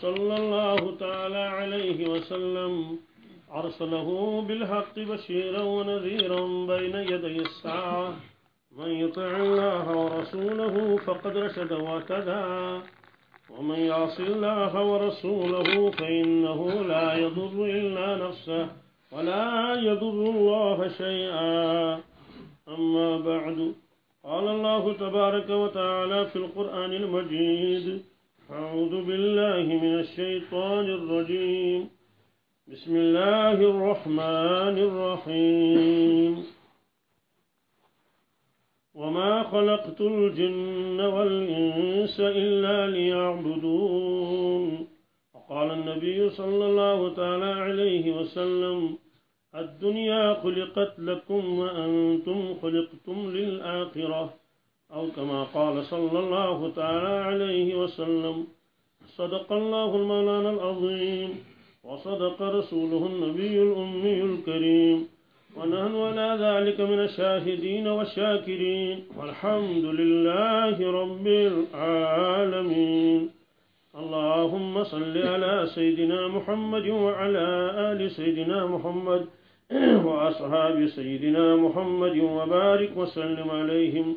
صلى الله تعالى عليه وسلم أرسله بالحق بشيرا ونذيرا بين يدي الساعة. من يطع الله ورسوله فقد رشد واهتدى. ومن يعص الله ورسوله فإنه لا يضر إلا نفسه ولا يضر الله شيئا. أما بعد قال الله تبارك وتعالى في القرآن المجيد أعوذ بالله من الشيطان الرجيم. بسم الله الرحمن الرحيم. وما خلقت الجن والإنس إلا ليعبدون. وقال النبي صلى الله تعالى عليه وسلم الدنيا خلقت لكم وأنتم خلقتم للآخرة. أو كما قال صلى الله تعالى عليه وسلم صدق الله المولانا العظيم وصدق رسوله النبي الأمي الكريم. ونحن على ذلك من الشاهدين والشاكرين. والحمد لله رب العالمين. اللهم صل على سيدنا محمد وعلى آل سيدنا محمد وأصحاب سيدنا محمد وبارك وسلم عليهم.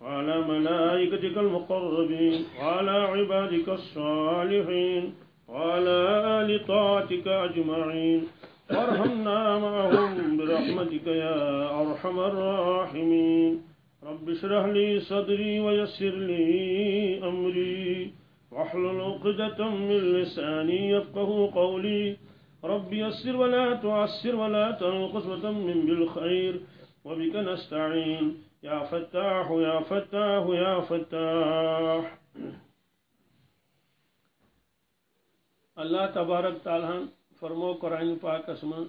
وعلى ملائكتك المقربين وعلى عبادك الصالحين وعلى آل طاعتك أجمعين. وارحمنا معهم برحمتك يا أرحم الراحمين. رب اشرح لي صدري ويسر لي أمري. واحلل عقدة من لساني يفقه قولي. رب يسر ولا تعسر ولا تنقص وتمم بالخير وبك نستعين. يا فتاح يا فتاح يا فتاح. اللہ تبارک تعالیٰ فرمو قرآن پاکس من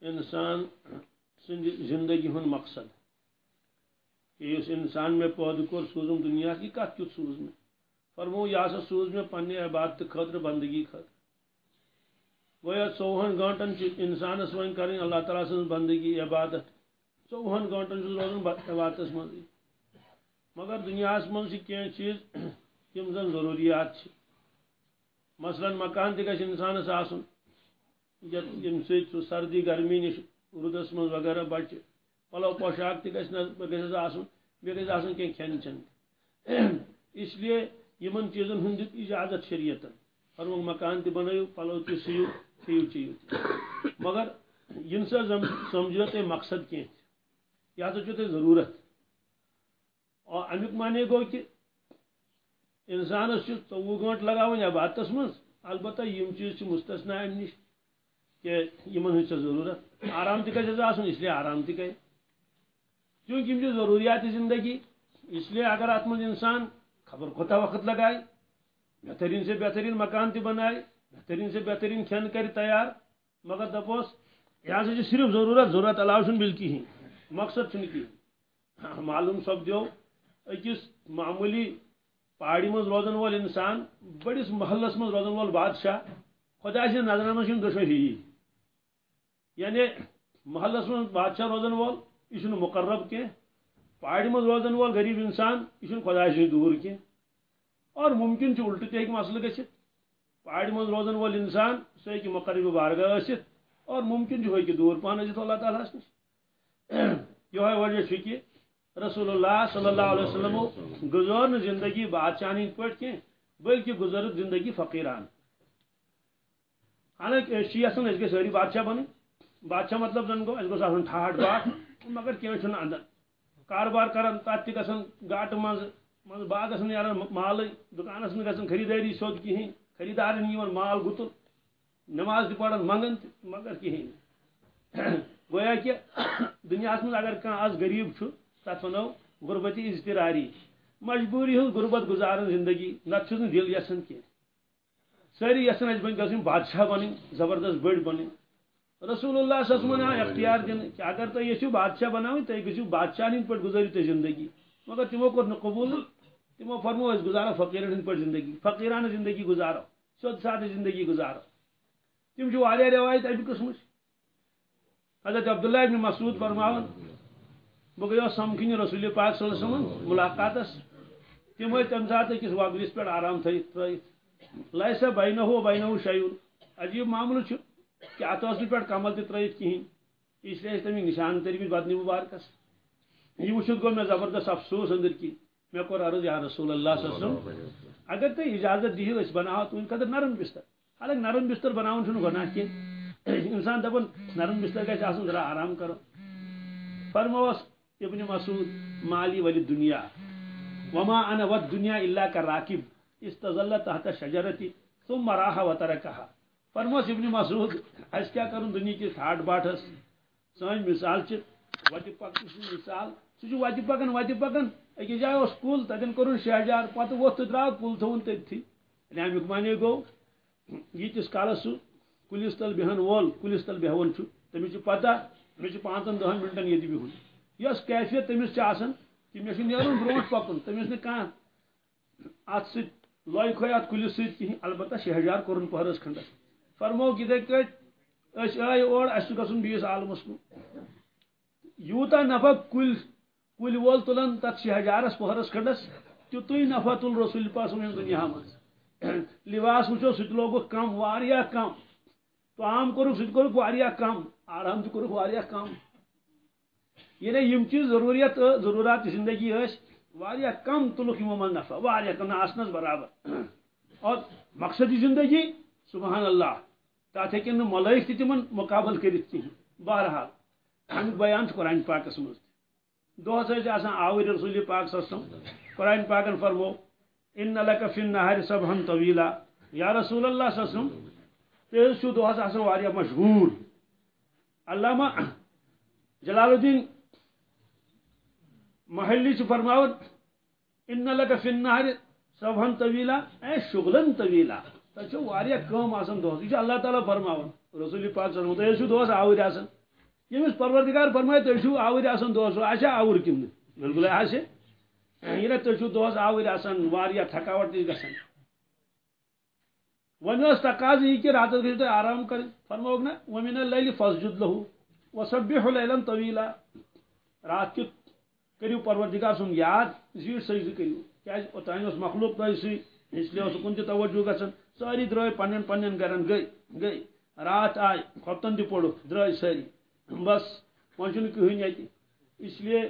انسان سند زندگی ہند مقصد۔ کہ اس انسان میں پود کور سوزم دنیا کی کت کت سوز میں؟ فرمو یہ سا سوز میں پنہ عبادت خاطر بندگی خاطر گویا ژوہن گنٹن انسانس ون کریں، اللہ تعالیٰ سن بندگی عبادت ژوہن گنٹن روزان عبادتس من مگر دنیا من کی چیز یم زن ضروریات مثلا مکان تہ گھس انسانس آسن۔ یم سہ سردی، گرمی نش رودس من وغیرہ بچہ پلو پوشاک تہ گھس آسن۔ بیٚیہِ گژھِ آسن کینٛہہ کھٮ۪ن چٮ۪ن اس لیے یمن چیزن ہُنٛد دیُت اجازت شریعتن فرموک مکان تہ بنٲیِو پلو تہ سُیِو کھیٚیِو چیٚیِو تہِ مگر یم سا سمجھو تُہۍ مقصد کینٛہہ یہِ ہسا چھُ تۄہہِ ضروٗرت امیُک معنی گوٚو کہِ انسانس چھُ ژوٚوُہ گٲنٛٹہٕ لگاوٕنۍ عبادتس منٛز۔ البتہ یم چیٖز چھِ مستثنا امہِ نش کہ یمن ہٕنٛز چھےٚ ضروٗرت آرام تہِ گژھٮ۪س آسُن اس لیے آرام تہِ گٔے چونکہ یم چھِ ضروریات زندگی، اس لیے اگر اتھ منٛز انسان خبر کوتاہ وقت لگائے بہترین سے بہترین مکان تہ بنائے بہترین سے بہترین کھین کر تیار، مگر دپوس یہ ہسا صرف ضرورت ضرورت علاوہ چھ بل کہین مقصد کہین معلوم سپدو اکس معمولی پہاڑی مز روزن وول انسان بڑس محلس مز روزن وول بادشاہ، خدا سند نظرن مز دشوی ہی۔ یعنی محلس مز بادشاہ روزن وول یہ مقرب کی پہاڑی مز روزن وول غریب انسان یہ خدا سن دور کی اور ممکن الٹہ تہ مسئلہ گھت پہاڑی مز روزن وول انسان سہ مقرب بارگاہ اور ممکن چھُ ہیٚکہِ دوٗر پہن اللہ تعالیٰ نش یہوے وجہ کہ رسول اللہ صلی اللہ علیہ وسلم گزار نہ زندگی بادشاہ ہند پٲٹھۍ بلکہ گزارت زندگی فقیران۔ حالانکہ أسۍ چھِ یژھان أسۍ بادشاہ بنٕنۍ بادشاہ مطلب زن گو گوس ٹھاٹ باٹ مگر کی اندر؟ کاروبار کران تات تہ گھن گاٹ مز مز باغس نیران مال دکانس میں گھن خریداری سیود کہین خریدار مال گتل نماز تہ پڑھان منگن، مگر کہین گویا کہ دنیا من اگر کھانا آز غریب تک ونو غربتی اضطراری۔ مجبوری ہز غربت گزارن زندگی نت دل یسان کی ساری یسان اس بن گھن بادشاہ بن زبردست بڑ بن رسول اللہ صلی اللہ علیہ وسلم اختیار دن کہ اگر تھی یسو بادشاہ بناو تھی گھو بادشاہ ہند پہ گزارو تھی زندگی۔ مگر تمو کور قبول، تمو فرمو اس گزارو فقیرن ہند پہ زندگی۔ فقیرانہ زندگی گزارو سود سادہ زندگی گزارو۔ تم روایت ابھی قسم حضرت عبداللہ ابن مسعود فرماون بہ گیا سمکھن رسول پاک صلی اللہ علیہ وسلم، ملاقات تم تمہ سات اکس وغرس پہ آرام ترت لائسا بینہ ہو بینہ شیون۔ عجیب معاملہ کہ ات پہ کمل تہ ترت کہین اس لیے تمہیں نشان ترمت بدنی مبارکس یہ وچت گو میں زبردست افسوس اندر کی۔ میں کور عرض یا رسول اللہ صلی اللہ علیہ وسلم، اگر تھی اجازت دیو اس بناو تو ان قدر نرم بستر۔ حالانکہ نرم بستر بناون چھن گناہ کی۔ انسان دپن نرم بستر گھر آسن ذرا آرام کرو۔ فرموس ابن مسعود، مالی ولی دنیا۔ وما انا ود دنیا الا کا راکب۔ استظل تحت شجرتی، ثم راح وترکها فرموس ابن مسعود، اس کیا کرن دنیا کی ٹھاٹ باٹس سن مثال چھ۔ وتی پکن مثال۔ سہ وتی پکن وتی پکن اکس جائے اس کل تتن کرن شہجار پتہ ووت درا کل تھون تھی۔ یعنی امیک معنی گو یتس کالس سہ کلس تل بہن وول کلس تل بہون تمس پتہ مے پانچن دہن منٹن یہ بہن یس کیفیت تمس کہ مے نیرن برو پکن تمس نکان ات ست لوے کھوے ات کلس ست کہین البتہ شہجار کورن پہرس کھنڈس فرمو کتھے کٹ اس آئی اور اس گھن بیس عالمس کن یوتا نفع کل کل وول تلان تک شہجارس پہرس کھنڈس تیتھے نفع تل رسول پاس دنیا من لباس وچو سہ لوگ کم واریاہ کم۔ تو کورک سہ کورک واریاہ کم آرام تہ کورک واریاہ کم یعنی یم چیز ضروریت، ضرورات زندگی اس واریاہ کم تلک یمو من نفع واریاہ کم آسنس برابر۔ اور مقصدی زندگی، سبحان اللہ تات ہیکن ملائک تہ تمن مقابل کرت کہین بہرحال امیک بیان قرآن پاکس مز دہس آسان آور رسول پاک صلی قرآن پاکن فرمو ان لک فی النهار صبحا طویلا۔ یا رسول اللہ صلی اللہ علیہ دہس آسان واریاہ مشغول علامہ جلال الدین محلی سے فرماون ان لک فی النهار صبحا طویلا اے شغلا طویلا۔ تک واریاہ کم آسان دہس یہ اللہ تعالیٰ فرماون رسول پاک صلی اللہ علیہ دہس آور آسان یمس پروردگار فرمائے تھی آور آسان دہس آسا آور کم بالکل آسے یہ تھی دہس آور آسان تھکاوٹ تہ گژھان ون تقاض یہ کہ راتس گھر تھی آرام کر فرموک نا، ومن اللیل فسجد لہو وسبح لیلا طویلا رات کیت کرو پروردگار سن یاد زیڑ سجد کرو کیاز اوتان اس مخلوق تہ سی اس لیے اس کن تہ توجہ گژھان ساری درائے پنن پنن گرن گئی گئی۔ رات آئی خطن تہ پڑھ درائے ساری۔ بس وۄنۍ چھُنہٕ کٕہٕنۍ ییٚتہِ اس لیے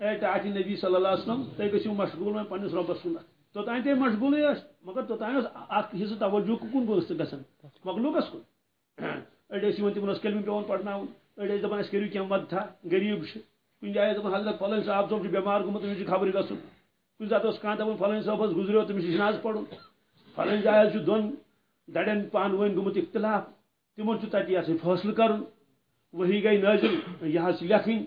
اے ٹاٹی نبی صلی اللہ علیہ وسلم تُہۍ گٔژھِو مشغوٗل وۄنۍ پنٛنِس رۄبَس کُن توٚتانۍ تہِ مشغوٗلٕے مگر توٚتانۍ اوس اکھ حِصہٕ توجہ کُن اوس تہٕ گژھان مۄکلوکَس کُن أڑۍ ٲسۍ یِوان تِمن اوس کلمہٕ پیٚوان پرناوُن أڑۍ ٲسۍ دَپان اَسہِ کٔرِو کینٛہہ مدتھا غریٖب چھِ کُنہِ جایہِ ٲسۍ دَپان حضرت فلٲنۍ صاحب صٲب چھُ بٮ۪مار گوٚمُت تٔمِس چھِ خبرِ گژھُن کُنہِ ساتہٕ اوس کانٛہہ دَپان فلٲنۍ صٲبَس گُزریو تٔمِس چھِ جِناز پَرُن فلٲنۍ جایہِ حظ چھُ دۄن پانہٕ ؤنۍ گوٚمُت اختلاف تِمن چھُ تَتہِ یہِ ہسا فٲصلہٕ کَرُن وہی گئی نازل یہ لکھن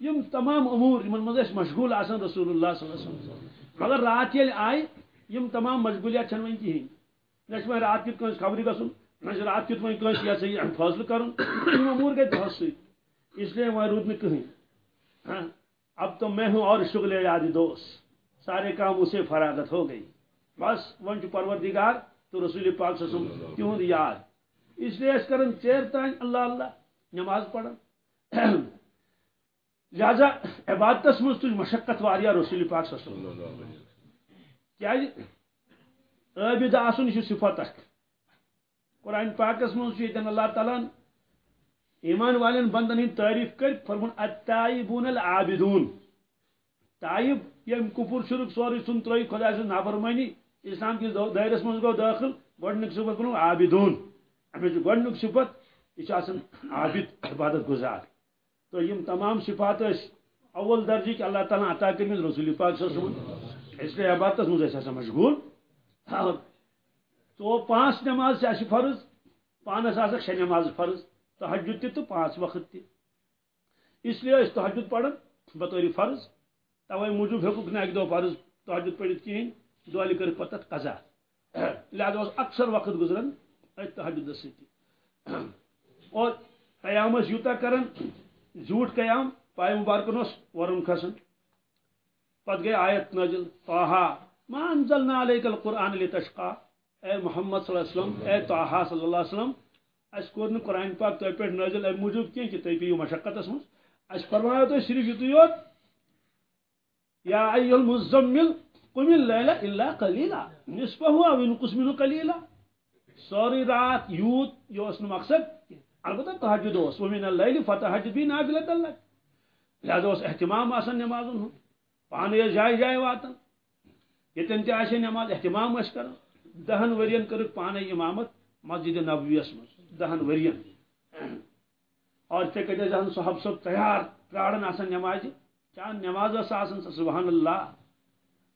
یم تمام امور یمن مز مشغول آسان رسول اللہ صلی اللہ علیہ وسلم. مگر رات یل آئی، یم تمام مشغولیات چھن ون کہین نہ چھ رات کت کنس خبر گسن نہ چھ رات کت ون کنس یہ صحیح فیصلہ کرن. یم امور گئی دہس سی اس لیے وہ رود میں کہیں. ہاں؟ اب تو میں ہوں اور شغل یاد دوست. سارے کام اسے فراغت ہو گئی. بس ون چھ پروردگار، تو رسول پاک صلی اللہ علیہ وسلم تہند یاد؟ اس لیے اس کرن چیر تان اللہ اللہ، نماز پڑھن. لہذا عبادت مز تج مشقت واریاہ رسول پاک صلی اللہ علیہ وسلم۔ کیا عابد آسن یہ صفت اخ قرآن پاکس مز اللہ تعالیٰ ایمان والن بندن ہند تعریف کر فرمون التائبون العابدون۔ تائب یم کفر شرک سوری سن ترئی خدا سے نافرمانی اسلام کس دائرس مز گو داخل گۄڈنیُک صفت بنو عابدون۔ امیچ گۄڈنیُک صفت یہ عابد عبادت گزار۔ تو یم تمام صفات اول درجہ کہ اللہ تعالیٰ عطا کرمت رسول پاک صلی اللہ علیہ وسلم۔ اس لیے عبادت مجھ مشغول۔ تو پانچ نماز سے فرض پانس آ شے نماز فرض۔ تحجد تہ تو پانچ وقت تہ اس لیے اس تحجد پڑھن بطور فرض۔ توے موجود ہیکوک نا اک دو فرض تحجد پڑھت کہین دہلی کر پتہ قضا۔ لہذا اکثر وقت گزرن تحجد ستی اور قیام یوتا کرن زیوٹ قیام، پائے مبارکن اس ورن کھسن۔ پت گئی آیت نازل۔ طاہا، ما انزلنا علیک القرآن لتشقا۔ اے محمد صلی اللہ علیہ وسلم، اے طاہا صلی اللہ علیہ وسلم، اس کور قرآن پاک تو پہ نازل اے موجود کی کہ تھی پیو مشقت اس مز اس فرمایا تو صرف یتو یوت یا ایها المزمل، قم الليل الا قليلا نصفه او انقص منه قليلا سوری رات یوت یہ اس مقصد البتہ تہجد اس، ومن اللیل فتہجد بھی نافلۃ اللہ۔ لہذا اس اہتمام آسن نمازن ہوں۔ پانے جائے جائے واتن یتن تہ آسے نماز اہتمام اس کر دہن ورین کر پانے امامت مسجد نبویس مز دہن ورین۔ اور ٹھیک جہاں صحب صب تیار، پرارن آسن نماز۔ کیا نماز آسن سبحان اللہ۔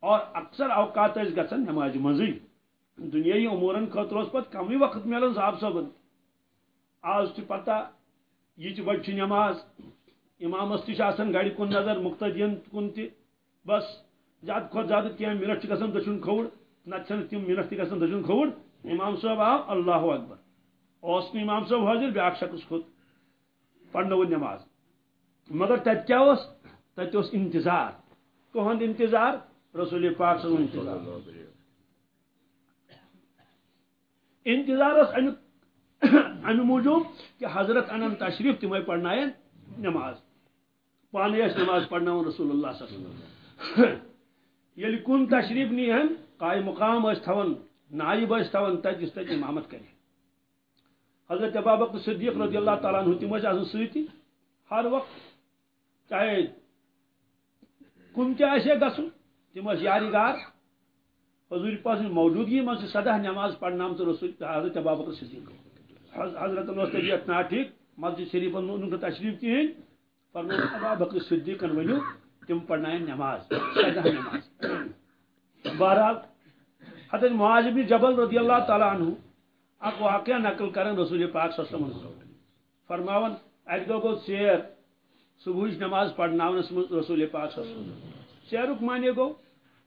اور اکثر اوقات گھن نماز مزی دنیای امورن خاطر اس پت کمی وقت ملن، صاحب صبن آج تہ پتہ یہ بچ نماز امامس تہ گاڑی کن نظر مقتدین کن تہ بس زیادہ کھت زیادہ کی منٹ گھن دچن کھوڑ نت تم منٹ تہ گھن دچن کھوڑ امام صاحب آو اللہ اکبر۔ اس امام صاحب حاضر بیاکھ شخص کھوت پڑھنو نماز۔ مگر تت کیا اس تت اس انتظار۔ کہند انتظار؟ رسول پاک صلی اللہ علیہ وسلم۔ انتظار اس امہ موجود کہ حضرت انن تشریف تمہیں پڑھنائن نماز۔ پانے اس نماز پڑھنا رسول اللہ صلی اللہ علیہ وسلم۔ یعنی یل کن تشریف نیہن قائم مقام اس تھون نائب اس تھون تج اس امامت کرے۔ حضرت ابابکر صدیق رضی اللہ تعالیٰ عنہ تم آسان ستی ہر وقت چاہے کن تہ آسے گھن تم یاری گار حضور پاس موجودگی من سدہ نماز پڑھنا رسول حضرت ابابکر صدیق۔ حضرت طبیعت نا ٹھیک، مسجد شریف ان تشریف کہین فرمو ابابکر صدیقن ونیو تم پڑھنائن نماز سدہ نماز۔ بہرحال، حضرت معاذ بن جبل رضی اللہ تعالیٰ عنہ، اک واقعہ نقل کرن رسول پاک صلی اللہ علیہ وسلم۔ فرماون اک دو گو سیر صبح نماز پڑھناونس رسول پاک صلی اللہ علیہ وسلم۔ سیرک معنی گو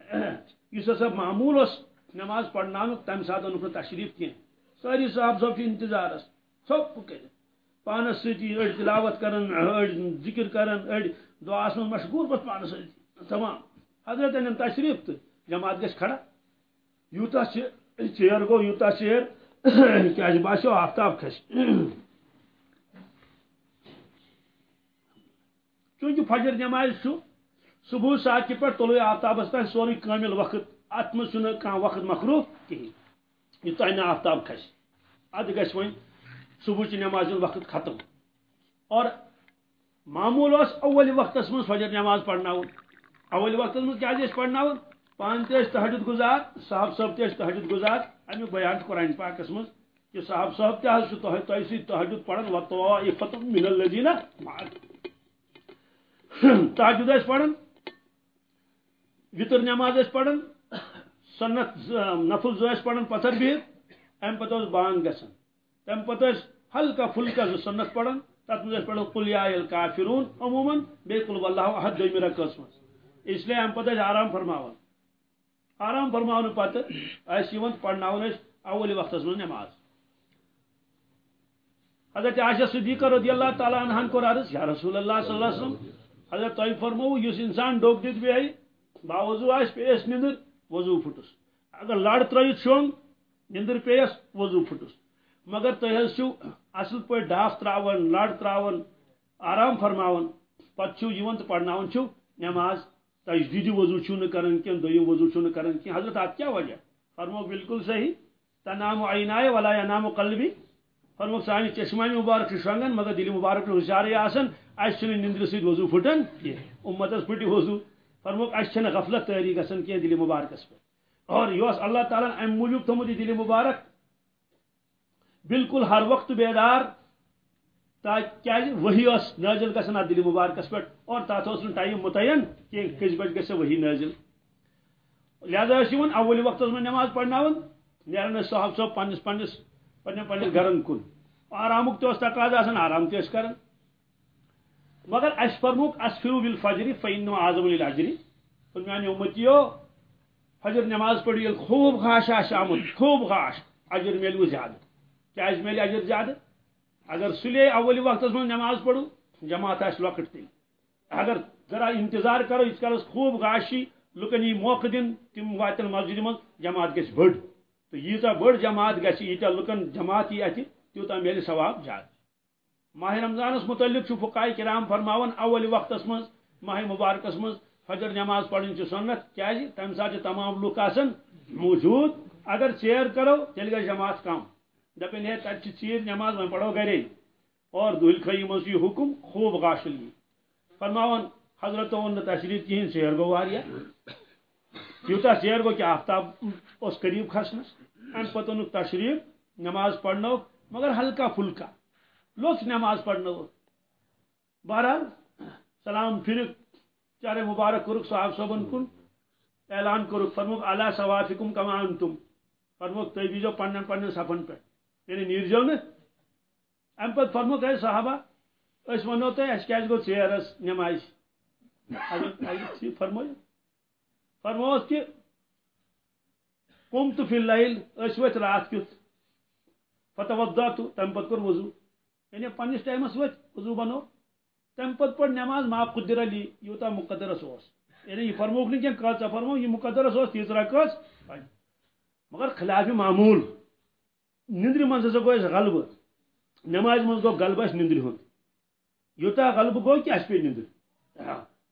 اس ہسا معمول اس نماز پڑھناون تم سات ان تشریف کی ساری صاحب صاحب انتظار سب کر پانس ستی اڑ تلاوت کرن، اڑ ذکر کرن، اڑ دعاس من مشغول بس پانس ستی تمام۔ حضرت ان تشریف تو جماعت گھس کھڑا۔ یوتا چیر گو یوتا چیر کیا باسو آفتاب کھس چونکہ فجر نماز صبح سات پہ طلوع آفتابس تین سوری کامل وقت ات مز وقت مخروف کہین یوتان نا آفتاب کھس اد گھس ون صبح نماز وقت ختم. اور معمول اس اول وقت من فجر نماز پڑھنا اول وقت من کیا پڑھنا پان تحجد گزار، صاحب صاحب تحجد گزار. امیک بیان قرآن پاکس من کہ صاحب صاحب تہ تہ سی تحجد پڑھن وطوائفت من الذین تحجد پڑھن، وطر نماز پڑھن سنت نفل زو پڑھن پتھر بہت ام پتہ بانگ گسن۔ تم پتہ ہلکا پھلکا زو سنت پڑھن تک مز پڑھو قل یا الکافرون عموما، بے قل واللہ احد دوی میرا قسم اس لیے ام پتہ آرام فرماون۔ آرام فرماون پتہ اس یون پڑھناون اس اول وقت من نماز۔ حضرت عائشہ صدیقہ رضی اللہ تعالی عنہ کو عرض یا رسول اللہ صلی اللہ علیہ وسلم، حضرت تو فرمو یس انسان ڈوک دت بیائی باوضو آس پیس نندر وضو پھٹس۔ اگر لڑ ترت شونگ نندر پیس وضو پھٹس۔ مگر تہ چھو اصل پہ ڈاف تراون لڑ تراون آرام فرماون پتہ یون تو پڑھناون چھو نماز تجدیدی وضو چھو کرن کین دویم وضو چھو کرن کین۔ حضرت آپ کیا وجہ؟ فرمو بالکل صحیح۔ تنام عینائے ولا ینام قلبی۔ فرمو سانی چشمانی مبارک شنگن مگر دل مبارک ہوشیار آسن۔ اس چھن نندر سید وضو پھٹن۔ کی امتس پھٹی وضو۔ اچھا فرمو اس غفلت تاری گسن کی دل مبارکس پہ اور یوس اللہ تعالیٰ ام موجود تھومت دل مبارک۔ بالکل ہر وقت بیدار تاکہ جی، وہی اس نازل گژھان اتھ دل مبارکس پہ اور تات اس ٹائم متعین کہ کس بج گژھِ وہی نازل۔ لہذا اس اول وقت میں نماز پڑھناون نیران صاحب صاحب پنس پنس پنن پنن گرن کن۔ آرامک تو تقاض آسان آرام تہ مگر اس فرموک اسفرو بالفجر فإنه اعظم للاجر میانی یعنی امتیو، فجر نماز پڑھی، یل خوب غاش آش آمد، خوب غاش اجر میلو زیادہ کیا میلے اجر زیادہ اگر سلے اولی وقت من نماز پڑھو، جماعت آس لکٹ تیل اگر ذرا انتظار کرو، اس کالس خوب غاشی، لکن یہ موقع دن، تم واتن مسجد من جماعت گھس بڑ تو ییتا بڑ جماعت گھس ییتا لکن جماعت یہ اتہ تیوتا میلے ثواب زیادہ ماہ رمضانس متعلق فقائے کرام فرماون، اول وقت من ماہ مبارکس من فجر نماز پڑھن سنت، کیا جی؟ تمہ سات تمام لوگ موجود، اگر چیر کرو تیل گئی جماعت کم دپن ہے تب چیر نماز وہیں پڑھو گرے اور دل خی مز یہ حکم خوب غاشل یہ فرماون، حضرت ون تشریف کہین سیر گو واریا یوتا سیر گو کہ آفتاب اس قریب کھسنس ام پتہ اونک تشریف، نماز پڑھنو، مگر ہلکا پھلکا۔ لوس نماز پڑھنو بہرحال، سلام پھرک چارے مبارک کورک صاحب صبن کن۔ اعلان کورک فرموک اعلیٰ صوافکم کما انتم۔ فرموک تھی بیجو پنن پنن صفن پہ۔ یعنی نیرجو نا۔ ام پتہ فرموک ہے صحابہ، اس ونو تہ اس کیاز گو ژیرس نماز فرمو۔ فرموس کہ قم تو فی اللیل اس وت رات کیت۔ فتوضأت تم پتہ کر وضو۔ یعنی پنس ٹائمس وت وضو بنو تم پتہ پڑ نماز ما قدر علی یوتا مقدرس یعنی یہ فرموک نہیں کہ ژا فرمو یہ مقدرس تیسرا کس مگر خلاف معمول نندر من ہسا گو غلب نماز من گو غلب اس نندر ہند یوتا غلب گو کہ اس پہ نندر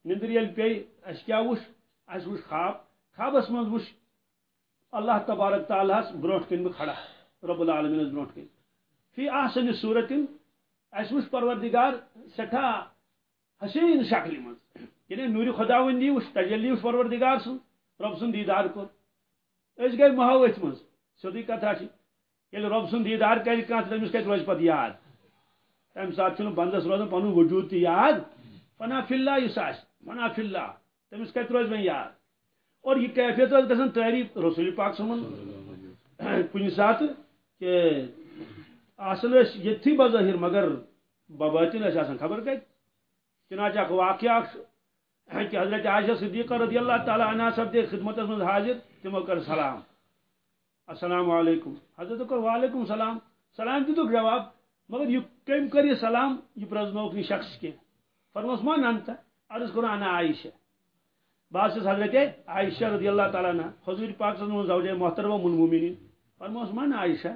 نندر یل پی اس کیا وش؟ اس وش خواب. خوابس من وش اللہ تبارک تعالی ہس بروٹ کن کھڑا رب العالمین بروٹ کن فی احسن صورت اس پروردگار سٹھا حسین شکل من یعنی نور خداوندی وش تجلی وش پروردگار سن رب سن دیدار کو اس گئی محاوت من سیدھی کتھا چھ یل رب سن دیدار کر کان تمس کت روز پت یاد۔ تم سات چھ بندس روزان پن وجود تی یاد۔ فنا فی اللہ یس آس فنا فی اللہ تمس کت روز میں یاد۔ اور یہ کیفیت روز گژھان تعریف رسول پاک سمن۔ کن سات کہ آسن یتھی بظاہر مگر بباطن آسان خبر کت چنانچہ اخ واقعہ کہ حضرت عائشہ صدیقہ رضی اللہ تعالی عنہ سب دے خدمت من حاضر تمو کر سلام۔ السلام علیکم۔ حضرت کر وعلیکم السلام۔ سلام دیتک جواب، مگر یہ کم کر یہ سلام یہ پرزنوک نی شخص کی فرموس ما نانتا عرض کرو انا عائشہ۔ بعض حضرت عائشہ رضی اللہ تعالیٰ عنہ، حضور پاک صلی اللہ علیہ وسلم محترم ام المومنین فرموس ما عائشہ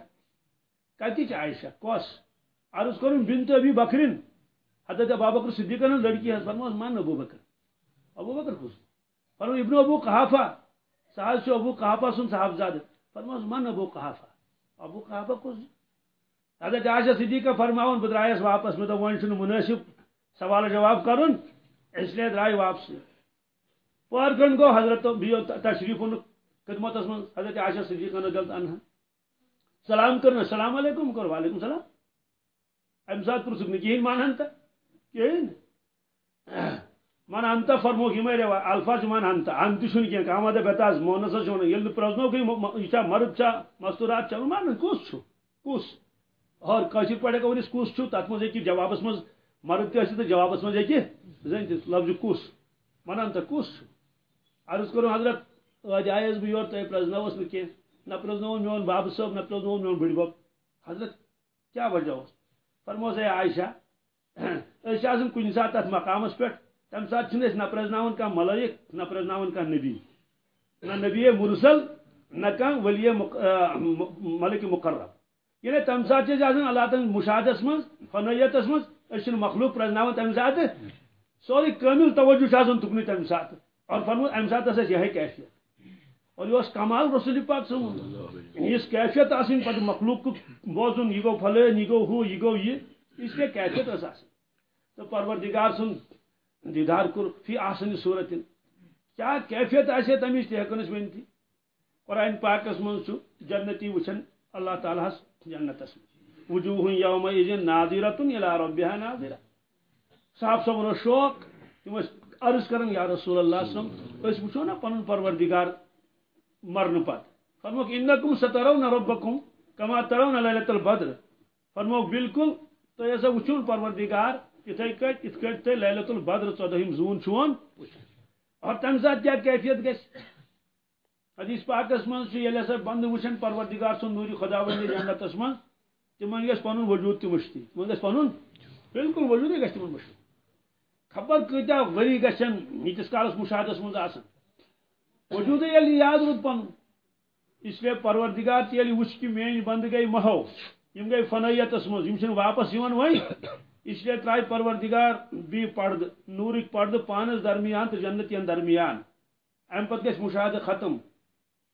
کتی عائشہ؟ کوس۔ عرض کرو بنت ابی بکرین حضرت ابا بکر صدیقہ نے لڑکی ہے فرموس ما ابو بکر۔ ابو بکر کس؟ فرمو ابن ابو قحافہ۔ صاحب ابو قحافہ سن صاحب زادہ فرماس من ابو قحافہ۔ ابو قحافہ کس؟ حضرت عائشہ صدیقہ فرماون بہ درایس واپس مے ون چھ مناسب سوال جواب کرن، اس لیے درائے واپس۔ پار کن گو، حضرت بیو تشریف خدمت من حضرت عائشہ صدیقہ رضی اللہ عنہ سلام کرنا السلام علیکم کر وعلیکم السلام۔ ام سات پرسک نکین مانن تا کہین من انت فرمو کی میرے الفاظ من انت انت شن کی کامہ دے بتاز مونس شون یل پرزنو کی یچا مرد چا مستورات چا۔ من کوس چھو کوس۔ اور کاشر پڑے کو ونس کوس چھو تات مز کی جوابس مز مرد تی تو جوابس مز کی زین لفظ کوس۔ من انت کوس عرض کرو حضرت جائز بھی اور تے پرزنوس نہ کی نہ پرزنو میون باب صاحب نہ پرزنو میون بڑی باب حضرت، کیا وجہ اس فرمو سے عائشہ اس کن سات تت مقامس پہ تم سات نہ پرزناون کا ملائک نہ پرزناون کا نبی۔ نہ نبی مرسل، نہ کان ولی ملک مقرب۔ یعنی تم سات اللہ تعالیٰ مشاہدس من فنیتس من مخلوق پرزناون تم سات سوری، کامل توجہ تکنی تم سات اور فرمو ام سات یہ کیفیت۔ اور یہ کمال رسول پاک سن اس کیفیت آسن پتہ مخلوق بوزن یہ گو پھلے یہ گو ہو یہ گو یہ اس لیے کیفیت آسن تو پروردگار سن دیدار کور فی آسن صورت۔ کیا کیفیت آسے تمچ تہ ہیکن اس ونتی قرآن پاکس من چھ جنتی وچھن اللہ تعالیٰ ہس جنتس وجوہ یوم اذن ناظرتن الى ربها ناظرہ صاحب صاحب شوق تم عرض کرن یا رسول اللہ صلی اللہ علیہ وسلم اس وچھو نا پنن پروردگار مرن پت فرموک انکم سترون ربکم کما ترون لیلۃ البدر۔ فرموک بالکل تو ایسا وچھون پروردگار اتھے کٹ ات کٹ تے لیلۃ البدر ژۄدہم زون چون۔ اور تمہ سات کیا کیفیت گژھِ حدیث پاکس من ییٚلہِ ہسا بند وچھن پروردگار سُنٛد نوٗرِ خدا بندی جنتس من تمن گژھِ پنن وجود تہِ مشتی۔ تمن گژھِ پنن بالکل وجودے گژھِ تمن مشتی۔ خبر کۭتیاہ ؤری گژھن ییٖتِس کالس مشاہدس منٛز آسان وجودے ییٚلہِ یاد روٗد پنُن اس لیے پروردگار تہِ ییٚلہِ وٕچھ کہِ میٲنۍ بنٛد گٔے مہو. یم گٔے فنٲیتس منٛز یم چھِنہٕ واپس یِوان وۄنۍ اس لیے ترٛایہِ پروردگار بیٚیہِ پردٕ نوٗرٕکۍ پردٕ پانس درمیان تہٕ جنتین درمیان. امہِ پتہٕ گژھِ مشاہدٕ ختم.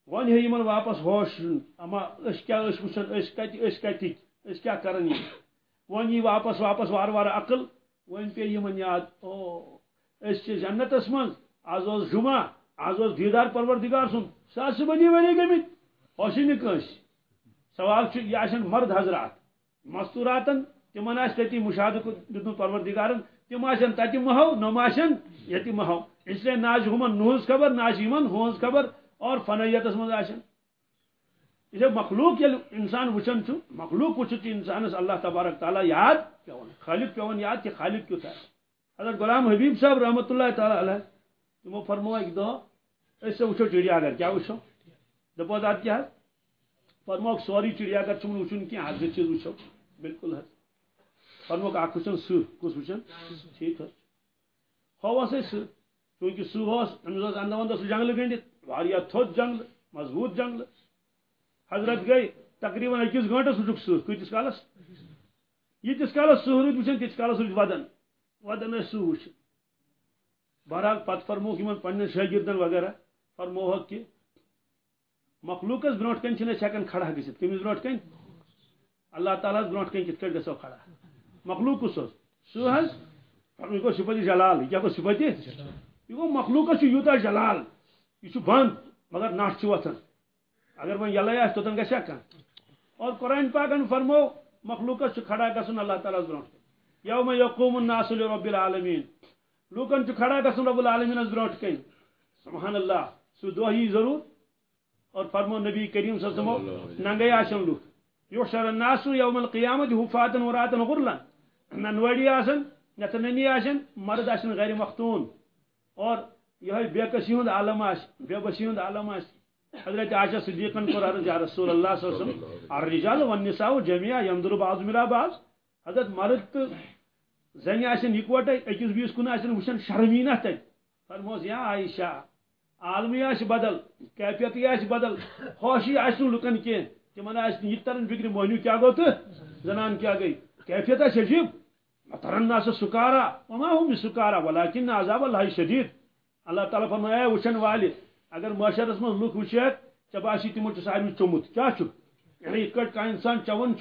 ون ہے یمن واپس ہوش. اما أسۍ کیٛاہ ٲسۍ وٕچھان أسۍ کتہِ أسۍ کتِکۍ أسۍ کیٛاہ کران یہِ ون یی واپس واپس وارٕ وارٕ عقل. ون پے یمن یاد. او أسۍ چھِ جنتس منٛز آز اوس جمعہ. آز اوس دیدار پروردگار سُنٛد ساسہِ بٔدی ؤری گٔمٕتۍ ہوشی نہٕ کٲنٛسہِ سوال چھُ یہِ آسن مرد حضرات. مستوراتن تمن آسہِ تتی مشاہدٕ دیُتمُت پروردگارن تم آسن تتہِ مہو نم آسن ییٚتہِ مہو. اس لیے نہ آسہِ ہُمن نُہٕنٛز خبر نہ آسہِ یِمن خبر، اور فنیتس منٛز آسن یہ مخلوق یل انسان وچن چھ مخلوق وچھت انسانس اللہ تبارک تعالی یاد پیون خالق پیون یاد کہ خالق کیت ہے حضرت غلام حبیب صاحب رحمۃ اللہ تعالی علیہ تمو فرمو ایک دو اس سے وچھو چڑیا گھر کیا وچھو دپو ذات کیا فرمو سوری چڑیا گھر چھ وچھن کی حد چیز وچھو بالکل ہے فرمو اکھ وچھن سہ کس وچھن ٹھیک ہے ہوس سہ چونکہ سہ ہوس امس اندر اندر جنگل گنڈت واریاہ تھوت جنگل مضبوط جنگل حضرت گئی تقریباً اکس گنٹس وچک سہ کتس کالس یتس کالس سہ رود وچن تیس کالس رود ودن ودن سہ وچ بہرحال پت فرموک ان پنن شاگردن وغیرہ فرموہک کہ مخلوقس برونٹ کن چھن ہیکان کھڑا گژھت کمس برونٹ کن اللہ تعالیٰ برونٹ کن کت گژھو کھڑا؟ مخلوق کس سہ یہ گو صفت جلال، یہ گو صفت یہ گو مخلوقس یوتہ جلال، یہ بند، مگر نٹ وتھان۔ اگر وہ یلے آس توتن گھا کھانا اور قرآن پاکن فرمو، مخلوقس کھڑا گھن اللہ تعالیٰ برو یوم یقوم الناس رب العالمین۔ لوکن کھڑا گھن رب العالمین برو کن سبحان اللہ سہ دہ یی ضرور۔ اور فرمو نبی کریم صلی اللہ علیہ وسلم ننگے آشن لوک یحشر الناس یوم القیامت حفاتن وراتن غرلن ننوڑی آسن نتننی آسن مرد آسن غیر مختون۔ اور یہ بے کسی ہند عالم آس بے بسی ہند عالم آس حضرت عائشہ صدیقن کو عرض یا رسول اللہ صلی اللہ علیہ وسلم الرجال والنساء جميعا ينظر بعض الى بعض۔ حضرت مرد تو زنی آسن اکوٹے اکس بیس کن آسن وچھن شرمینہ تت فرموس یا عائشہ، عالمی آس بدل، کیفیتی آس بدل، خوشی آس لکن کی تمن آس یہ ترن فکر مہنیو کیا گو تو زنان کیا گئی۔ کیفیت آس عجیب ترن ناس سکارا، وما هم بسکارا ولكن عذاب الله شدید۔ اللہ تعالیٰ فرمایا وچھن والے اگر معاشرس من لوک وچھت ٹھیک باسی تمو سارے چومت کیا یعنی یہ کٹ انسان چون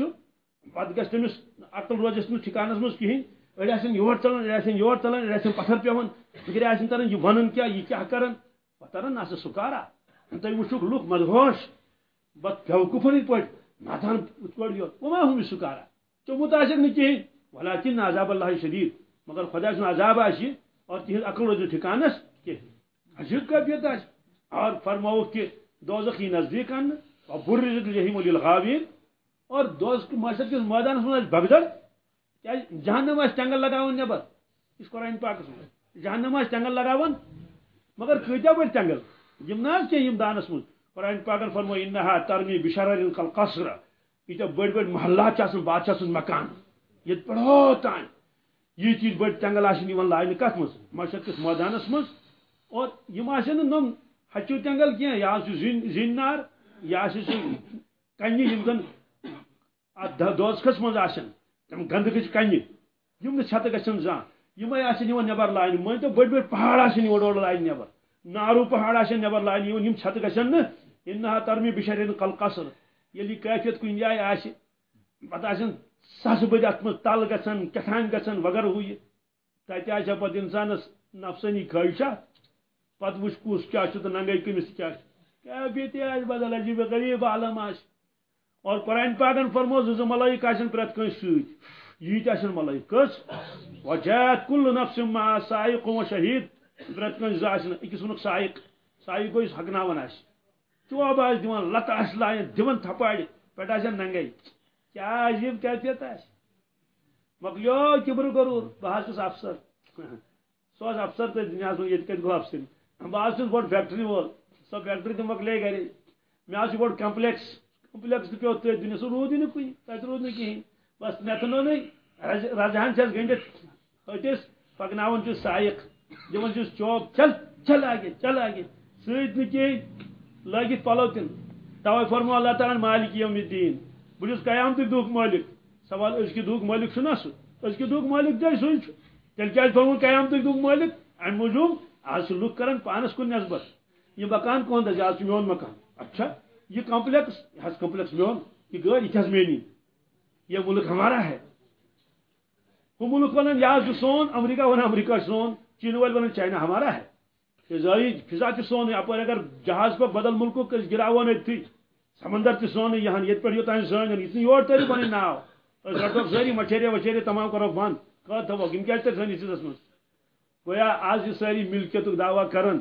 پتہ گھس تمس عقل روزس نا ٹھکانس مز کہین اڑ آن یور ژلان اڑ آن یور ژلان اڑ آن پتھر پیون فکر آن تران یہ ون کیا یہ کیا کران پتہ تران سکارا تھی وچھک لوک مدہوش بت بیوقوفن پہ ناتان پہ یوت وما ہم سکارا چومت آسک نہ کہین ولیکن عذاب اللہ شدید مگر خدا سن عذاب آسی اور تہذ عقل روز ٹھکانس کہین عجیب کیفیت آس اور فرماؤ کہ دوزخ ہی نزدیک ان اور برزت الجحیم للغاوین اور دوز معاشر کس میدان من بگدڑ جہنم آس ٹنگل لگاون نبر اس قرآن پاکس من جہنم آس ٹنگل لگاون مگر کتیا بڑ ٹنگل یم نا کی یم دانس من قرآن پاکن فرمو انہا ترمی بشرر کل قصر یہ بڑ بڑ محلات آسن بادشاہ سن، مکان۔ یہ بڑو تان یہ چیز بڑ ٹنگل آسن یوان لائن کت مز معاشر کس میدانس مز اور یم آسن نم ہچو تنگل کی یا زین نار یا سہ کنہ یم زن دوزخس مز آسن تم گندگچ کنہ یم چھت گھن زان یمے آسن نبر لائن۔ مٲنۍ تو بٔڑۍ بٔڑۍ پہاڑ آسن یور اورٕ لاینہِ نٮ۪بر نارو پہاڑ آسن نٮ۪بر لاینہِ یِوان یِم چھتہٕ گژھن انہا ترمی بشرین قل قصر۔ ییٚلہِ یہِ کٲفیت کُنہِ جایہِ آسہِ پتہٕ آسن ساسہٕ بٔدۍ اتھ منٛز تل گژھان کیٛاتھانۍ گژھان وغیرہ ہُہ یہِ تتہِ آسہِ پتہٕ انسانس نفسٲنی خٲہشہ پتہ وچ کس کیا تو ننگے کمس کیا کیا بیتی آج بدل عجیب غریب عالم آج اور قرآن پاکن فرمو زٕ زٕ ملائک آسن پرٛٮ۪تھ کٲنٛسہِ سۭتۍ ییٖتۍ آسن ملائک کٔژ وجات کُل نفس ما سائق و شہید. پرٛٮ۪تھ کٲنٛسہِ زٕ آسن أکِس ووٚنُکھ سائق. سائق گوٚو یُس ہۄکھناوان آسہِ چوب آسہِ دِوان لتہٕ آسہِ لایان دِوان تھپاڑِ پٮ۪ٹھ آسن ننگے. کیٛاہ عجیٖب کیفیت آسہِ مۄکلیو کِبرٕ غروٗر بہٕ حظ چھُس افسر. سُہ اوس افسر تہٕ دُنیاہس منٛز ییٚتہِ کتہِ گوٚو افسری بہٕ حظ چھُس گۄڈٕ فیکٹری وول سۄ فیکٹری تہِ مۄکلے گرے مےٚ حظ چھُ گۄڈٕ کمپلیکس. کمپلیکس تہِ پیوٚو تٔتھۍ دِنہِ سُہ روٗدٕے نہٕ کُنہِ تتہِ روٗد نہٕ بس مےٚ ژھٕنونے رجہان چھس گٔنڈِتھ ہٹِس پکناوان چھُس سایق دِوان چھُس چوب چل چل آگے چل آگے۔ سۭتۍ نہٕ کِہینۍ لٲگِتھ پلو تہِ توے فرمو اللہ تعالیٰ مالک یوم الدیٖن۔ بہٕ چھُس قیامتٕکۍ دُہُک مٲلک سوال أزکہِ دُہُک مٲلک چھُنا سُہ أزکہِ دُہُک مٲلک تے سُے چھُ تیٚلہِ کیازِ فرمو قیامتٕکۍ دُہُک مٲلک امہِ موٗجوٗب آز چھِ لُکھ کران پانس کُن نسبت۔ یہ مکان کون حظ آز چھُ میون مکان۔ اچھا۔ یہ کمپلیکس یہ کمپلیکس میون یہ گاڑی یہ حظ میٛٲنی یہ ملک ہمارا ہے۔ وہ ملک ونان یہ حظ سون، امریکہ ونان امریکہ سون، چین وٲلۍ ونان چاینا ہمارا ہے۔ فضائی فضا تہِ سون اپٲرۍ اگر جہاز پکھ بدل ملکُک أسۍ گراوون أتھی سمندر تہِ سونٕے یہن ییٚتہِ پٮ۪ٹھ یوٚتانۍ زٲنۍ یِتھ یعنی نہٕ یور تٔرِو پنٕنۍ ناو أسۍ رٹوکھ سٲری مچھرے وچھرے تمام کروکھ بنٛد۔ کر تھوکھ یِم کیازِ ترِ سٲنِس حصس منٛز گویا، آج یہ ساری ملکیتک دعویٰ کرن،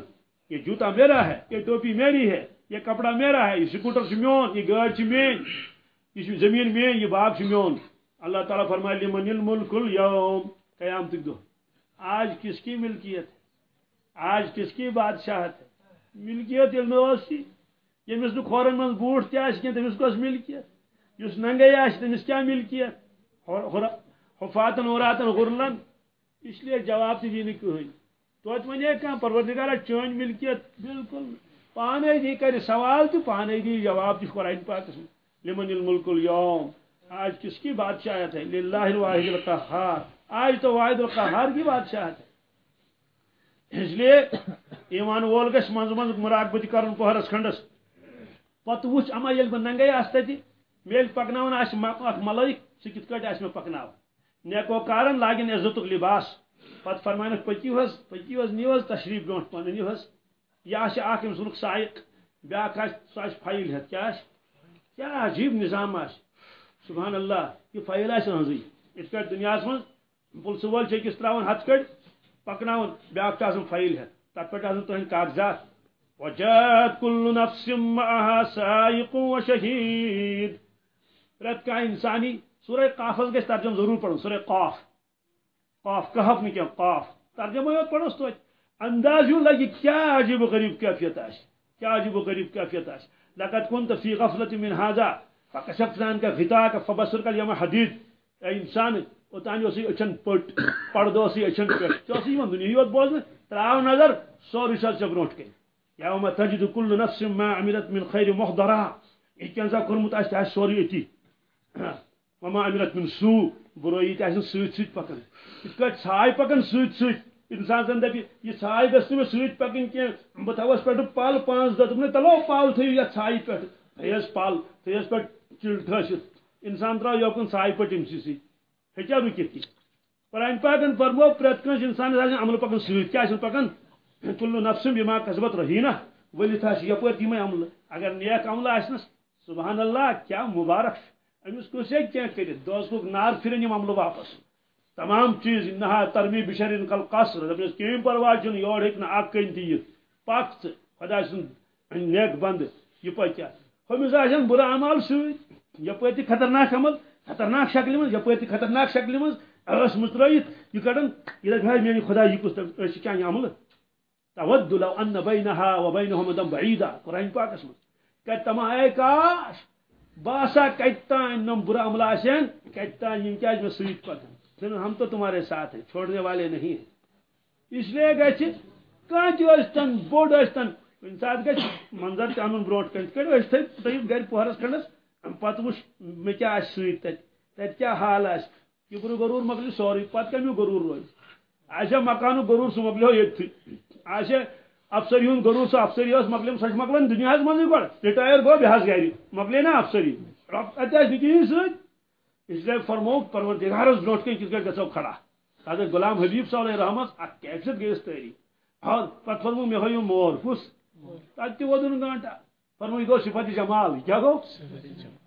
یہ جوتا میرا ہے، یہ ٹوپی میری ہے۔ یہ کپڑا میرا ہے، یہ سکوٹر سے میون، یہ گاڑ سے مین یہ زمین مین یہ باغ سے میون۔ اللہ تعالیٰ فرمائے، لمن الملک اليوم۔ قیامتک دو۔ آج کس کی ملکیت ہے؟ آج کس کی بادشاہت ہے؟ ملکیت یل نسی یمس نو کھورن من بوٹ تہ آس تمس کس ملکیت۔ اس ننگے آس تمس کیا ملکیت؟ حفاتن وراتن غرلن اس لیے جواب تھی دی کہیں توت ونے کھانا پروردگارا چون ملکیت۔ بالکل۔ پانے دی کر سوال تو پانے دی جواب تھی قرآن پاک لمن الملک اليوم. آج کس کی بادشاہت ہے؟ للہ الواحد القہار. آج تو واحد القہار کی بادشاہت ہے. اس لیے ایمان وول گس، منز منز مراقبت کرن پہرس کھنڈس. پتہ وچ اما یل بہ ننگے آستے تھی میل پکناون آس ملائک سہ کت کٹ آس میں پکناون نیکو کارن لاگن عزت لباس. پتہ فرمائن پکیو حس پکیو حس نیو حس تشریف برونٹ پن نیو حس یہ آس اخ سائق، بیاکھ سہ آس فائل ہتھ کیا کیا عجیب نظام آس سبحان اللہ، یہ فائل ہاں جی۔ آس ہنزی اس پہ دنیا من پلس وول چکس تراون ہتھ کڑ پکناون بیاکھ آسان فائل ہتھ تت پہ آسان تہند کاغذات۔ وجات كل نفس معها سائق وشهيد پرت کا انسانی سورہ قافس گژھِ ترجم ضرور پڑھن سورہ قاف۔ قاف، کہف نہ کینٛہہ قاف۔ ترجمہ یوت پڑھس توتہِ انداز یوں لگہِ کیا عجیب و غریب کیفیت آسہِ کیا عجیب و غریب کیفیت آسہِ لقد كنت في غفلة من هذا. فكشفنا عنك غطاءك فبصرك اليوم حديد. اے انسان اوتان اوس اچھن پٹ. پردٕ اوس اچھن پٮ۪ٹھ ژٕ اوس یِوان دُنیا یوت بوزنہٕ تراو نظر سورُے چھُ ژےٚ برونٛٹھ کَنۍ يوم تجد كل نفس ما عملت من خير محضرا. یہ کینٛژھا کوٚرمُت آسہِ تہِ آسہِ سورُے أتی وما عملت من سوء. برٲیی تہِ آسن سۭتۍ سۭتۍ پکان یِتھ کٲٹھۍ ژھاے پکان انسان زن دپہِ یہِ ژھاے گژھِ نہٕ مےٚ سۭتۍ پکٕنۍ کینٛہہ بہٕ تھاوس پٮ۪ٹھٕ پل پانٛژھ دہ دوٚپنَے تلو پل تھٲیِو یتھ ژھایہِ پٮ۪ٹھ تھٲیس پل تھٲیس پٮ۪ٹھ چِل ٹھٲسِتھ انسان درٛاو یوکُن ژھایہِ پٮ۪ٹھ أمۍ سٕے سۭتۍ ہیٚکیٛاہ رُکِتھ یہِ قرآن پاکن فرمو پرٛٮ۪تھ کٲنٛسہِ انسانس آسن عملہٕ پکان سۭتۍ کیٛاہ آسن پکان کُلو نفسم بما کسبت رہیٖنہ ولت آس یپٲرۍ تِمے عملہٕ اگر نیک عملہٕ آسنس سبحان اللہ، کیا مبارک. امس کس ہیٚکہِ کینٛہہ کٔرِتھ دوزکُک نار پھرن یِم عملہٕ واپس. تمام چیز نہا ترمی بشرین کل قصر. دپنس کیم پرواہ چھُنہٕ یور ہیٚکہِ نہٕ اکھ کٔنۍ تہِ یِتھ پک ژٕ نیک بنٛد. یہِ پکہِ ہُمِس آسن بُرٕ عمال سۭتۍ یپٲرۍ تہِ خطرناک عمل. خطرناک شکلہِ منٛز یپٲرۍ تہِ خطرناک شکلہِ منٛز ٲس مٕژرٲیِتھ یہِ کڑان یہِ دپہِ ہے میانہِ خۄدا یہِ کُس أسۍ چھِ کیٛاہ عملہٕ تود لو ان بينها وبينهم مدام بعيدا قرآن پاک اسمه کتما اے کاش باسا کتان نم برا عملہ آسین. کتان یم کیا میں سویت پکن ہم تو تمہارے ساتھ ہیں، چھوڑنے والے نہیں ہیں۔ اس لیے گچھ کانچ ٲسۍتن بوٚڑ ٲسۍتن کُنہِ ساتہٕ گژھِ منظر تہِ اَنُن برونٛٹھ کَنہِ کٔڑِو أسۍ تھٲیِو تھٲیِو گرِ پوہرَس کھنٛڈَس۔ اَمہِ پَتہٕ وٕچھ مےٚ کیٛاہ آسہِ سۭتۍ تَتہِ تَتہِ کیٛاہ حال آسہِ کِبرٕ غروٗر مۄکلہِ سورُے پَتہٕ کَمیُک غروٗر روزِ آسیا مکانُک غروٗر سُہ مۄکلیو ییٚتھٕے آسیا افسری ہُنٛد غروٗر سُہ افسری ٲس مۄکلیم سۄ چھِ مۄکلان دُنیاہَس منٛزٕے گۄڈٕ رِٹایر گوٚو بیٚیہِ حظ گرِ مۄکلے نا افسری۔ رۄب اَتہِ آسہِ نہٕ کِہیٖنۍ سۭتۍ اس لیے فرمو پروردگارس برونٛٹھ کَنۍ کِتھ کٲٹھۍ گژھو کھڑا؟ حضرت غلام حبیب صلی اللہ رحمت اکھ کیفیت گٔیَس تٲری اور پتہٕ فرمو مےٚ ہٲیِو مور کُس تَتہِ تہِ وودُن گٲنٹا فرمو یہ گو صفت جمال۔ کیا گو؟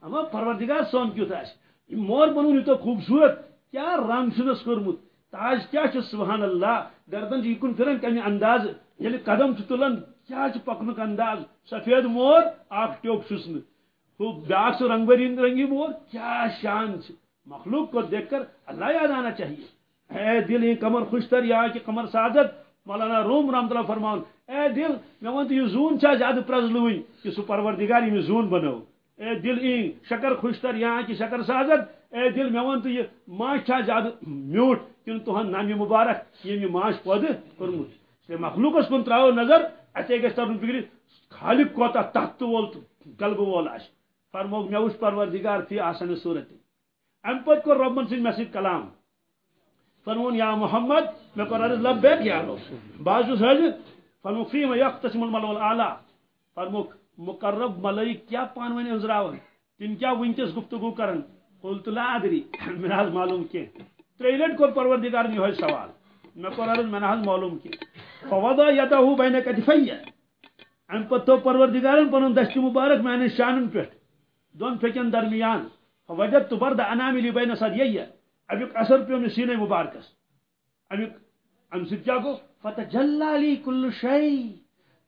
اما پروردگار سون کیت آس مور بنون تو خوبصورت۔ کیا رنگ چھنس کورمت تاج کیا چھ سبحان اللہ۔ گردن جی چھ یکن پھرن کمی انداز۔ یل قدم چھ تلن کیا چھ پکنک انداز؟ سفید مور اکھ ٹوک چھس نہ ہو بیاکھ سو رنگ برین رنگی مور کیا شان چھ۔ مخلوق کو دیکھ کر اللہ یاد آنا چاہیے۔ اے دل، یہ کمر خوشتر یا کہ کمر سعادت۔ مولانا روم رحمت اللہ فرمان، اے دل، میں ون یہ زون چھا زیادہ پرزلوئی کہ سو پروردگار یہ زون بنو اے دل این شکر خوشتر یا کہ شکر سعادت۔ اے دل، میں ون تو یہ ماش چھا زیادہ میوٹ کن تہن نامی مبارک، یہ ماش پود کرمت اس لیے مخلوقس کن تراو نظر اتے گژھِ ترن فکر خالق کوتا تخت وول تو، قلب وول آس فرموک مے وچھ پروردگار تھی آسان صورت ام پت کو ربن سن مسجد کلام. فرمون یا محمد، میں کور عرض لبیک یا رب. بعض حج فرمو فیم یقتسم الملو الاعلی فرموک مقرب ملائک کیا پانوین انزراون تم کیا ونکس گفتگو کرن؟ قلت لا ادری. میں حض معلوم کی تریلٹ کو پروردگار نے ہوئی سوال. میں کور عرض میں حض معلوم کی فوضا یدہ بین کتفیہ. ام پتو پروردگارن پنن دست مبارک میں نے شانن پہ دون پھکن درمیان. فوجدت برد اناملی بین صدیہ امیک اثر پیو میں سینے مبارکس امیک ام سب کیا گو فتجلہ لی کل شئی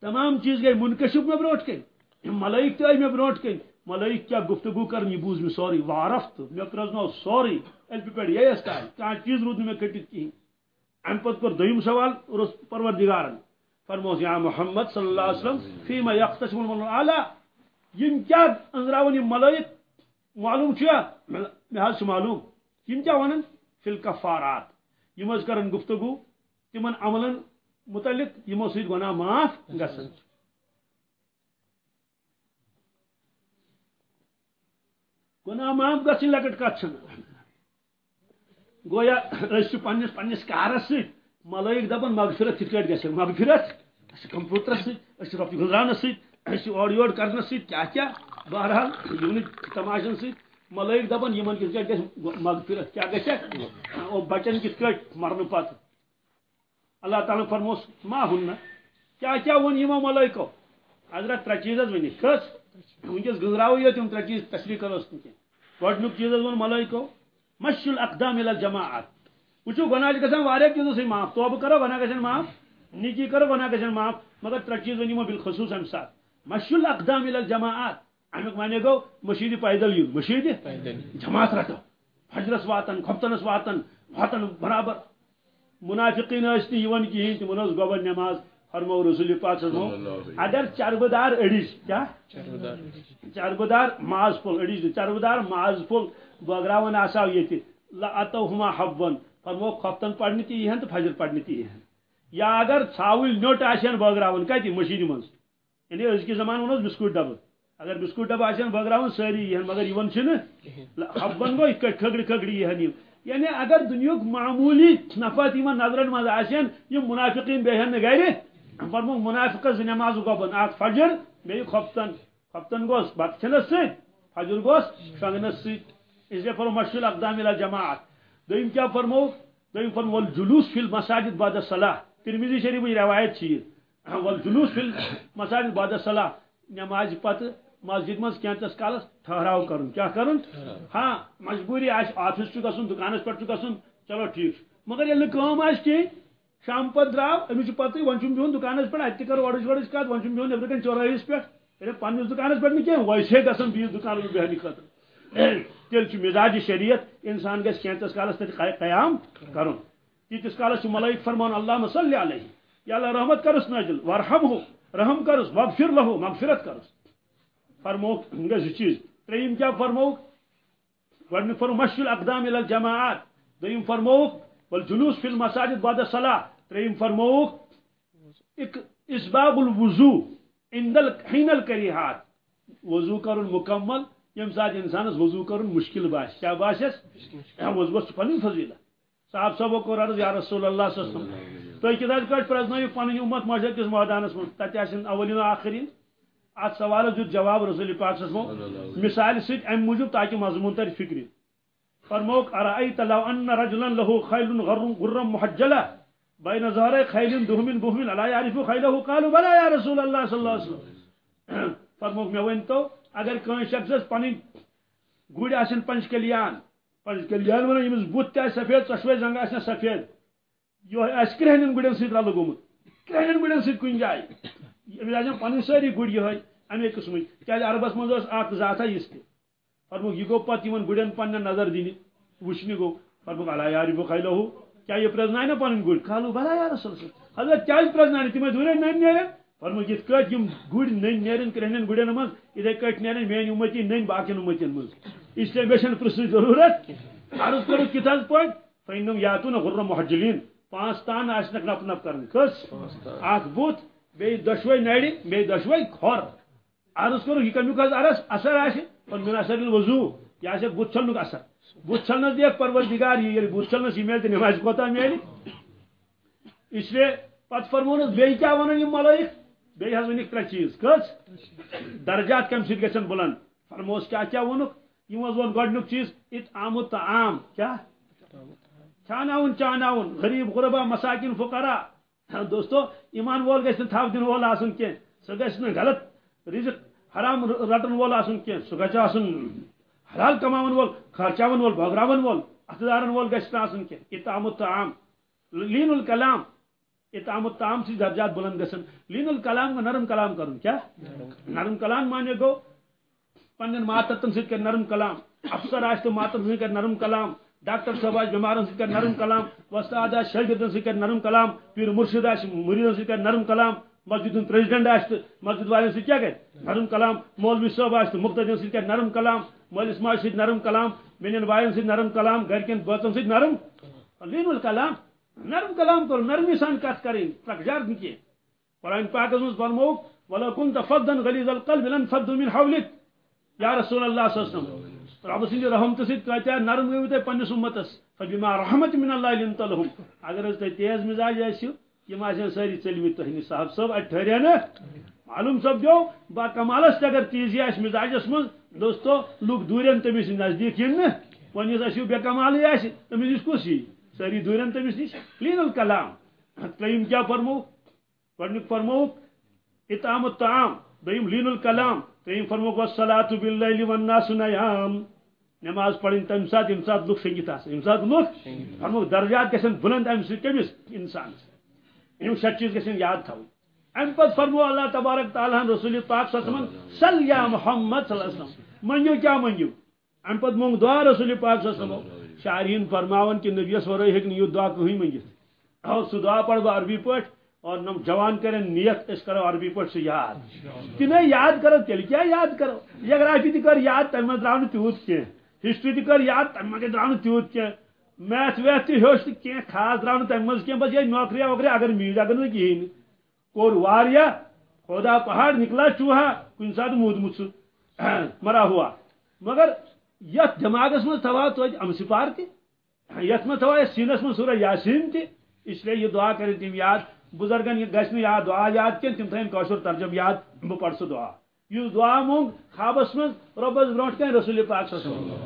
تمام چیز گئی منکشب میں بروٹ کے ملائک تو آئی میں بروٹ کے ملائک کیا گفتگو کرنی، بوز میں سوری. وارفت، میں پرزنو سوری. ایل پی پیڑ یہ اسکا کہاں چیز رود میں کٹت کی ام پت پر دویم سوال، رس پروردگارن. فرموس یا محمد صلی اللہ علیہ وسلم فیما یقتشم الملو اعلی یم کیا انزراون یم ملائک معلوم چھیا؟ میں حال سے معلوم۔ یم کیا ونن؟ فی الکفارات۔ یم از کرن گفتگو تمن عملن متعلق یمو سید گناہ معاف گسن۔ گناہ معاف گسن لکٹ کت چھن۔ گویا اس پنس پنس کارس سی۔ ملائک دپن مغفرت کت کٹ گژھِ مغفرت اس کمپیوٹرس سی اس رۄپیہِ گُزرانس سی۔ اس اور یور کرنس سی کیا کیا؟ بہرحال، یونٹ تماشن سی ملائک دپان یمن کت کٹ گژھِ مغفرت کیا گژھِ او بچن کت کٹ مرن پتہٕ اللہ تعالیٰ فرموس، ما ہن کیا کیا ون یمو ملائکو؟ حضرت ترٛےٚ ترے چیز ون کس؟ ونکس گزراو یہ تم ترے چیز تشریح کرو گۄڈنیُک چیز ون ملائکو؟ مش الاقدام الى الجماعت وچھو گناہ گژھان جی واریاہ چیزو سۭتۍ معاف؟ توبہٕ کرو گناہ گژھان معاف؟ نیکی کرو گناہ گژھان معاف؟ مگر ترے چیز ون یمو بالخصوص امہِ ساتہٕ مش الاقدام الى الجماعت امیک معنی گو مشید پیدل یون مشید جماعت رٹو حجرس واتن کھپتنس واتن واتن برابر. منافقین ٲسۍ نہٕ یِوان کِہیٖنۍ تِمن ٲس گۄبر نٮ۪ماز فرمو رسول پاک اللہ اگر چربدار أڑِج کیا؟ چربدار ماز پھول أڑِج چربدار ماز پھول بٲگراوان آساو ییٚتہِ اتو ہما حبن فرمو کھۄفتن پرنہِ تہِ یِہن تہٕ فجر پرنہِ تہِ یِہن یا اگر ژھاوٕلۍ نیوٚٹ آسن بٲگراوان کتہِ مشیٖنہِ منٛز. یعنی أزکہِ زمانہٕ ونو بِسکوٗٹ ڈبہٕ۔ اگر بسکوٹ ڈبہ آن بٲگراوان سٲری یِہن مگر یِوان چھِنہٕ حبن گوٚو یِتھ کٲٹھۍ کھٔگرِ یِہن یِم یعنی اگر دنیاک معمولی نفت یمن نظرن مز آسن یم منافقین بہن گھر فرمو منافق زٕ نماز گوبن اکھ فجر بیٚیہِ خۄفتن خۄفتن گوس بتہٕ کھٮ۪نس سۭتۍ فجر گوس شۄنگنس سۭتۍ اسلیے فرمو مشکل اقدام جماعت۔ دوٚیِم کیٛاہ فرمو دوٚیِم فرمو جلوس فی المساجد بعد الصلاح ترمذی شریفٕچ روایت چھِ یہِ ول جلوس فی المساجد بعد الصلاح نمازِ پتہٕ، مسجد مز کینتس کالس ٹھہراو کرن۔ کیا کرن؟ ہاں مجبوری آس آفس گھن دکانس پہ گھن چلو ٹھیک۔ مگر یل نم آس کی، شام پہ درو امس پتہ ون بہن دکانس پہ اتہ کر وڑچ وڑچ کت ون بہن نبر کن چورائس پہ پنس دکانس پہ کی ویسے گھن بیس دکان بہنی خاطر تیل مزاج شریعت، انسان گھس کینتس کالس تک قیام کرن۔ تیتس کالس ملائک فرمان اللہ صلی علیہ. یا اللہ رحمت کرس نازل ورحم ہو رحم کرس مغفر لہو مغفرت کرس۔ فرموک گئی چیز۔ تریم کیا فرموک؟ گۄڈنیُک فرمو مشل اقدام الى الجماعات۔ دوٚیِم فرموک والجلوس فی المساجد بعد الصلاة۔ تریم فرموک اسباب الوضو عند حین الکریحات۔ وضو کرن مکمل یم سات انسانس وضو کرن مشکل باس کیا باسس وضو پنن فضیلت۔ صاحب صاحب کو عرض یا رسول اللہ صلی اللہ علیہ وسلم. تُہۍ کِتھ پٲٹھۍ پرٛزنٲیِو پنٕنۍ اُمت مشہد کِس مٲدانس منٛز تتہِ آسن اولین و آخرین. ات سوال دیت جواب رسول پاک صلی اللہ علیہ وسلم. مثال ست ام موجود تاکہ مضمون تر فکری فرموک، ارائیت لو ان رجلا له خیل غرم غرم محجلہ. بین ظهر خیل دہمن بہمن. الا يعرف خیلہ قالوا، بلا یا رسول اللہ صلی اللہ علیہ وسلم. فرموک مے ون تو اگر کن شخص پن گر آن پنچ کلیان پنچ کلیان ونان یمس بت تہ سفید ژشوے زنگ آسنا سفید. یہ آس کرہنین گڑین سۭتۍ رلہٕ گوٚمُت کرہنین گڑین سۭتۍ کُنہِ جایہِ أمِس آسن پنٕنۍ سٲری گُرۍ یِہوے امی قٕسمٕکۍ کیازِ عربس منٛز ٲس اکھ ذاتھا یِژھ تہِ فرموک یہ گوٚو پتہٕ یِمن گُرٮ۪ن پننٮ۪ن نظر دِنہِ وٕچھنہِ گوٚو فرموک علا یارِ بخیلہو کیا یہ پرزنائے نا پنٕنۍ گُرۍ کالو بلا یا رسول حضرت کیازِ پرزنائے تِمے دوٗرے نٔنۍ نیرن فرموک یِتھ کٲٹھۍ یِم گُرۍ نٔنۍ نیرن کرہنین گُرٮ۪ن منٛز یِتھے کٲٹھۍ نیرن میٲنۍ اُمتی نٔنۍ باقین اُمتین منٛز اس لیے چھنہٕ پرژھنٕچ ضروٗرت۔ عرض کرو حظ پٲٹھۍ فینم یاتون غرم محجلین پانٛژھ تان آسنکھ نپ نپ کرٕنۍ کٔژ اکھ بُتھ بیٚیہِ دۄشوے نرِ بیٚیہِ دۄشوے کھۄر عرض کرو یہ کمیُک حظ عرض اثر آسہِ من اثر وضوٗ یہ آسہِ بُتھ چھلنُک اثر۔ بُتھ چھلنس دیکھ پروردگار یہ ییٚلہِ بُتھ چھلنس یہ میلہِ تہٕ نمازِ کوتاہ میلہِ اس لیے پتہٕ فرمونس بیٚیہِ کیٛاہ ونان یِم ملٲیِک بیٚیہِ حظ ؤنِکھ ترٛےٚ چیٖز، کٔژ؟ درجات کمہِ سۭتۍ گژھن بلند؟ فرموس کیٛاہ کیٛاہ ووٚنُکھ؟ یِم حظ ووٚن گۄڈنیُک چیٖز، اِت آمُت تہٕ عام، کیٛاہ؟ چھاناوُن چاناوُن، غریب، غربا، مساکِن، فقرا۔ دوستو، ایمان وول گژھِ نہٕ تھو دِنہٕ وول آسُن کینٛہہ، سُہ گژھِ نہٕ غلط رزق، حرام رٹن وول آسُن کینٛہہ، سُہ گژھِ آسُن حلال کماون وول، خرچاون وول بٲگراون وول اتھٕ دارن وول گژھِ نہٕ آسُن کینٛہہ اطعام تہٕ عام۔ لین الکلام۔ اطعام الطعام سے درجات بلند گژھن لین الکلام کو نرم کلام کرن کیا؟ نرم کلام مانے گو۔ پنن ماتتن سۭتۍ کر نرم کلام۔ افسر آسہِ تہٕ ماتتن سۭتۍ کر نرم کلام۔ ڈاکٹر صٲب آسہِ بیمارن سۭتۍ کر نرم کلام۔ وستاد آسہِ شٲگردن سۭتۍ کر نرم کلام۔ پیر مرشد آسہِ مریدن سۭتۍ کر نرم کلام۔ مسجد پریزیڈنٹ آسہِ مسجد والٮ۪ن سۭتۍ کیٛاہ کرِ نرم کلام۔ مولوی صٲب آسہِ تہٕ مُختدین سۭتۍ کر نرم کلام۔ مٲلِس ماجہِ سۭتۍ نرم کلام۔ بیٚنٮ۪ن بایَن سۭتۍ نرم کلام۔ گرِکٮ۪ن بٲژن سۭتۍ نرم۔ لین الکلام۔ نرم کلام کرو نرمی سان کتھ کرٕنۍ ترکجار نہٕ کینٛہہ قرآن پاکس منٛز فرمووُکھ وَلو کُن تفدن غلیظ القلب لن فدوا من حولک یا رسول اللہ صلی اللہ علیہ وسلم رب سٕنٛدِ رحمتہٕ سۭتۍ کۭتیاہ نرم گٔیوٕ تۄہہِ پننِس اُمتس۔ فبما رحمت من اللہ لنت لهم۔ اگر حظ تۄہہِ تیز مزاج آسِو یِم آسن سٲری ژٔلمٕتۍ تۄہہِ نِش صاحب صٲب اَتہِ ٹھہریا نہٕ معلوم سپدیو با کمالس تہِ اگر تیزی آسہِ مزاجس منٛز دوستو لُکھ دوٗرٮ۪ن تٔمِس نزدیٖک یِن نہٕ وۄنۍ یُس اَسہِ بے کمالٕے آسہِ تٔمِس نِش کُس یی سٲری دوٗرٮ۪ن تٔمِس نِش لین الکلام۔ ترٛیٚیِم کیٛاہ فرمووُکھ گۄڈنیُک فرمووُکھ اطعام الطعام۔ دوٚیِم لین الکلام۔ ترٛیٚیِم فرمووُکھ وسلاتُ باللیل والناس نیام۔ نماز پڑھن تمہ سات یم سات لُکھ شنگت آسان یم سات لُکھ فرمووُکھ درجات گژھن بلند امہِ سۭتۍ کٔمِس انسانس یِم شےٚ چیٖز گژھن یاد تھاوٕنۍ امہِ پتہٕ فرمو، اللہ تبارک تعالیٰ ہن رسول پاک صلی اللہ علیہ وسلم، صل یا محمد صلی اللہ علیہ وسلم۔ منگیو کیا منگیو؟ امہِ پتہٕ مونگ دعا رسول پاک صلی اللہ علیہ وسلم۔ شارحین فرماون کہ نبیس ورٲے ہیٚکہِ نہٕ یُتھ دعا کٕہٕنۍ منگِتھ اور سُہ دعا پڑھ بہٕ عربی پٲٹھۍ اور نم جوان کرن نیت أسۍ کرو عربی پٲٹھۍ سُہ یاد۔ تِمے یاد کرو تیٚلہِ کیٛاہ یاد کرو؟ جگرافی تہِ کر یاد تمہِ منٛز درٛاو نہٕ ہسٹری تہِ کر یاد تمہِ منٛز درٛاو نہٕ تیوٗت کینٛہہ میتھ ویتھ تہِ ہیوٚچھ تہٕ خاص درٛاو نہٕ تمہِ منٛز بس یہِ نوکریا ووکریا اگر میٖج اگر نہٕ کِہیٖنۍ کوٚر واریاہ خدا پہاڑ نکلا چوہا کُنہِ ساتہٕ موٗدمُت سُہ مرا ہوا۔ مگر یتھ دٮ۪ماغس منٛز تھاوا توتہِ اَمہٕ سپار تہِ یتھ منٛز تھاوا أسۍ سیٖنس منٛز سورہ یاسیٖن تہِ اسلیے دعا کٔرِتھ تِم یاد بُزرگن یہِ گژھِ نہٕ یاد، دعا یاد کینٛہہ تِم تھٲیِن کٲشُر ترجم یاد بہٕ پرٕ سُہ دعا۔ یُس دعا مونگ خوابس منٛز رۄبس برونٛٹھ کَنہِ رسول پاک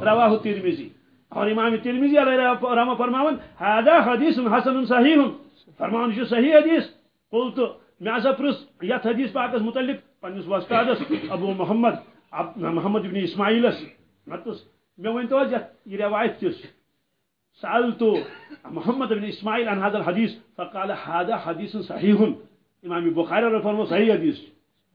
رواہ ترمزی اور امام ترمزی علیہ رحمہ فرماون هذا حدیث حسن صحیح۔ فرماون، یہ صحیح حدیث؟ قلت مےٚ ہسا پرٛژھ یتھ حدیث پاکس متعلق۔ پننس وستادس ابو محمد محمد ابن اسماعیلس یتھ یہِ روایت کِژھ چھِ سألت محمد بن إسماعيل عن هذا الحديث فقال هذا حديث صحيح. إمام البخاري رفضه صحيح حديث.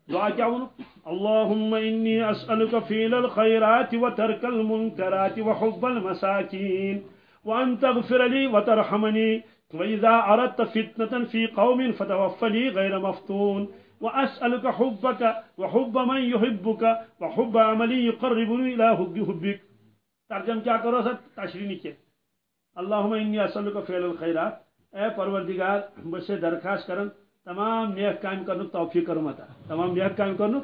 دعا كعونه اللهم إني أسألك فعل الخيرات وترك المنكرات وحب المساكين وأن تغفر لي وترحمني. وإذا أردت فتنة في قوم فتوفني غير مفتون. وأسألك حبك وحب من يحبك وحب عمل يقربني إلى حبك. ترجم کیا کرو سر تشریح نہیں اللہم انی فعل الخیرات. اے پروردگار بس سے درخواست کرن تمام نیک کام کرن توفیق کرم عطا تمام نیک کام کرن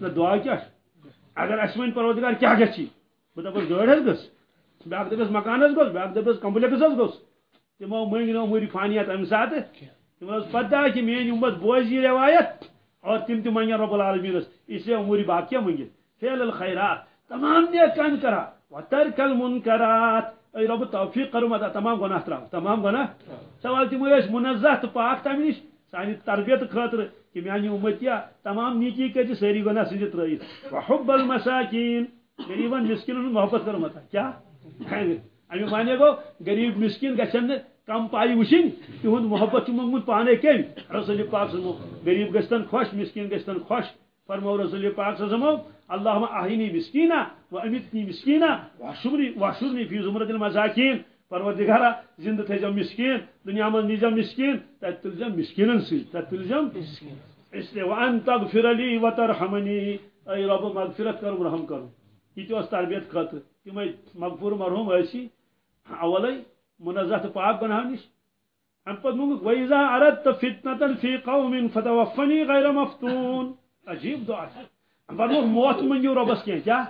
نہ دعا کیا؟ اگر اس ون پروردگار کیا گچھی؟ بہ دپس گٲڑ حظ گٔژھ بیاکھ دپس مکان حظ گوٚژھ بیاکھ دپس کمپلیکس حظ گوٚژھ تمو منگۍ نو موری فانیات امہِ ساتہٕ فدا کہ میری امت بوز یہ روایت؟ اور تم تم منگے رب العالمین اس لیے اموری باقیہ منگے فعل الخیرات. تمام نیک کن کرا. و ترک المنکرات. ای رب توفیق کرو مدا تمام گناہ تراو تمام گناہ. سوال تم اس منزہ تو پاک تمنش خاطر کہ میانی تمام نیکی کج سری گناہ سنجت رہی. و حب المساکین. غریبن محبت کرو مدا کیا؟ امی معنی گو غریب مسکین کم پائی وچن تہد محبت منگمت پانے کم رسول پاک سمو غریب گھن خوش، مسکین گھن خوش۔ فرمو رسول پاک سمو اللهم احینی مسکینا و امیتنی مسکینا وحشرنی وحشرنی فی زمرت المساکین پروردگارا زندہ تھجم مسکین، دنیا من نیجم مسکین تت تلجم مسکینن سی تت تلجم اس لیے، وان تغفر لی وترحمنی ای رب، مغفرت کرو، رحم کرو۔ یہ اس تربیت خاطر تم مغفور مرحوم ایسی اولی منزہ پاک بنانش ام پت منگ ویزا اردت فتنة فی قوم فتوفنی غیر مفتون. عجیب دعا پتہ موت منگو ربس کی کیا؟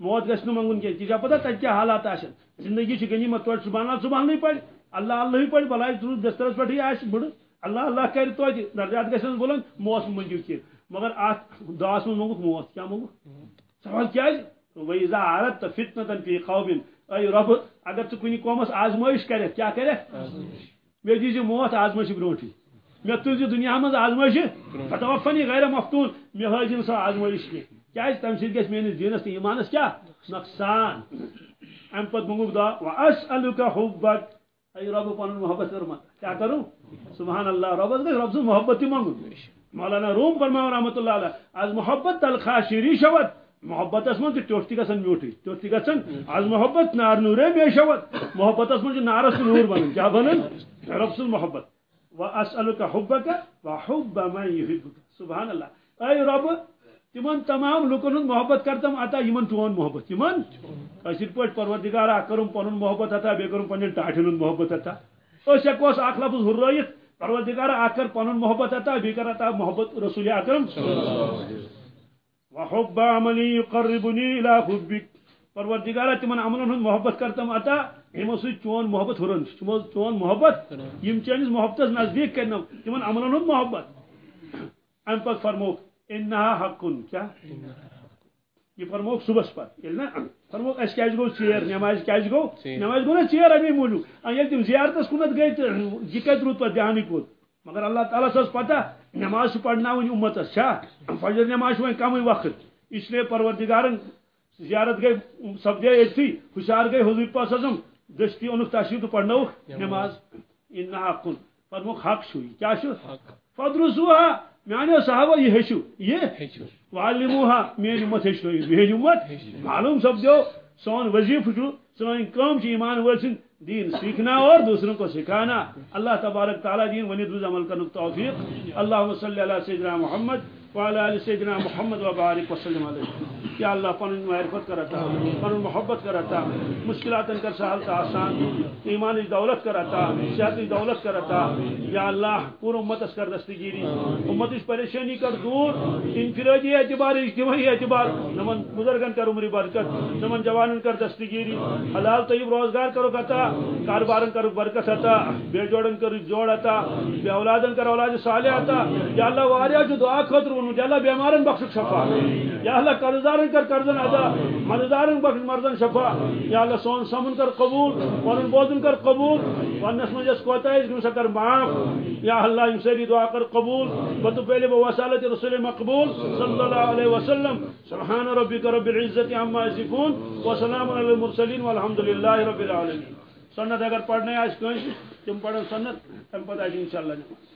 موت گھس منگن کی کیا پتہ تک کیا حالات آشن زندگی چھ غنیمت توڑ، سبحان سبحان نہیں پڑھ. اللہ اللہ ہی پڑھ بلائی درود بسترس پہ آس بڑ اللہ اللہ کر تو درجات گھن بولن، موت منگو کی مگر ات دعاس من منگو موت کیا منگو سوال کیا ویزا عرت فتنة فی قوم اے رب اگر تو کنی قومس آزمائش کرے کیا کرے مے دیجیے موت آزمائش برونٹھی مے تلزی دنیا مز آزمائش فتوفنی غیر مفتون مے حاجن سا آزمائش کی کیا تم سی گھس میس دینس تو ایمانس کیا نقصان. أم پت منگو دعا واسألک حبک اے رب پن محبت کر کیا کروں؟ سبحان اللہ. رب رب سے محبت منگو. مولانا روم فرماؤ رحمت اللہ علیہ. از محبت تلخا شیری شوت محبت من ٹوٹ تھی گھن میوٹھی ٹوٹ تھی گھن آز محبت نار نورے بے شوت محبت من نارس نور بنان کیا بنان رب سن محبت۔ و اسألک حبک و حب من یحبک۔ سبحان اللہ۔ اے رب، تمن تمام لکن ہند محبت کرتم عطا یمن چون محبت۔ یمن؟ کشر پہ پروردگارا کرم پن محبت عطا بی کرم پن ٹاٹن ہند محبت عطا اس ہیکو اخ لفظ ہرائت پروردگارا اکھ کر پن محبت عطا بی کر عطا محبت رسول اکرم۔ وحب عملی یقربنی الى حبک پروردگارا تمن عملن ہند محبت کرتم عطا یمو سی چون محبت ہرن چون محبت یم چانس محبت نزدیک کرنم تمن عملن ہند محبت. ام پک فرموک انها حق کیا؟ یہ فرموک صبح پر یل نا؟ فرموک اس کیا گو چیر نماز کیا گو نماز گو نا چیر امی مولو۔ یل تم زیارتس کنت گئی تو یہ کت روت پہ دھیان کت مگر اللہ تعالیٰ سس پتہ نماز پڑھنا امت شاہ فجر نماز وی کم وقت۔ اس لیے پروردگارن زیارت گئی سپدے اتھی ہوشیار گئی حضور پاس اعظم دستی اونک تو پڑھنو نماز۔ انها حق فرموک حق شوی کیا شو؟ فدرسوها میانو صحابہ یہ ہیچو یہ والموها میری امت ہیچو میری امت۔ معلوم سپدو سون وظیف چھو سون کام چھ ایمان ورسن دین سیکھنا اور دوسروں کو سکھانا۔ اللہ تبارک تعالیٰ دین ونی روز عمل کرنے توفیق۔ اللہ صلی اللہ سیدنا محمد وعلى آل سيدنا محمد وبارك وسلم عليه یا اللہ پن معرفت کرتا پن محبت کرتا، مشکلات کر سہل تا آسان ایمان دولت کرتا صحت دولت کرتا. یا اللہ پور امت کر دستگیری امت اس پریشانی کر دور، انفرادی اعتبار، اجتماعی اعتبار. نمن بزرگن کر عمری برکت، نمن جوانن کر دستگیری حلال طیب روزگار کرو کتا کاروبارن کر برکت عطا بے جوڑن کر جوڑ عطا بے اولادن کر اولاد صالح عطا یا اللہ واریا جو دعا خطر یا اللہ بیمارن بخش شفا۔ یا اللہ قرضدارن کر کرزن ادا مددارن بخش مرزن شفا۔ یا اللہ سون سمن کر قبول ون بوزن کر قبول۔ ونس من جس کوتا ہے، اس کر معاف۔ یا اللہ یم سری دعا کر قبول۔ بتو پہلے وہ وسالت رسول مقبول صلی اللہ علیہ وسلم۔ سبحان ربک رب العزت عما یصفون۔ وسلام علی المرسلین والحمد للہ رب العالمین۔ سنت اگر پڑھنے آج کنس تم پڑھو سنت، تم پتہ انشاءاللہ نماز Thank